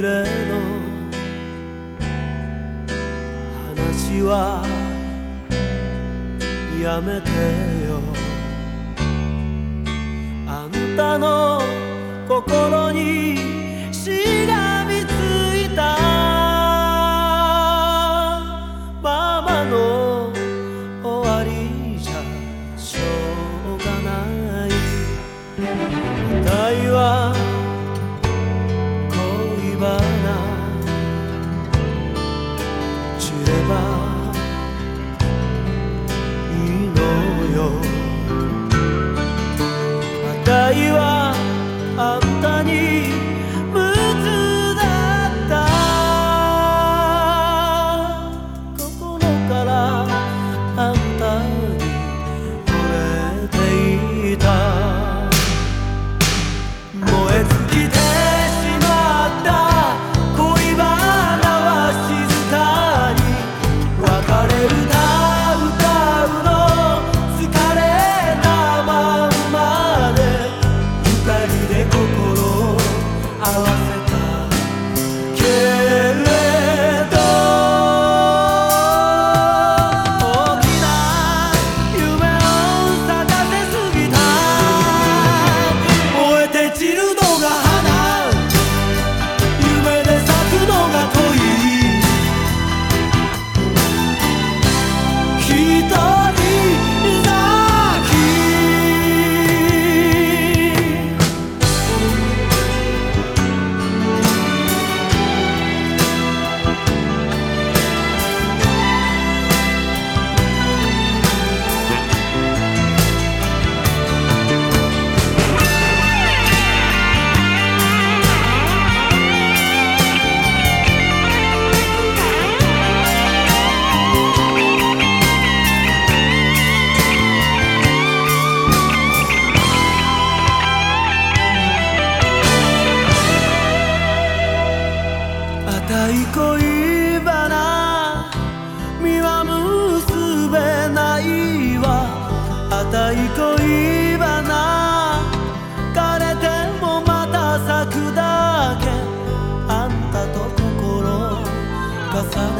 れの話はやめてよ。あんたの心にた恋花枯れてもまた咲くだけ。あんたと心重ね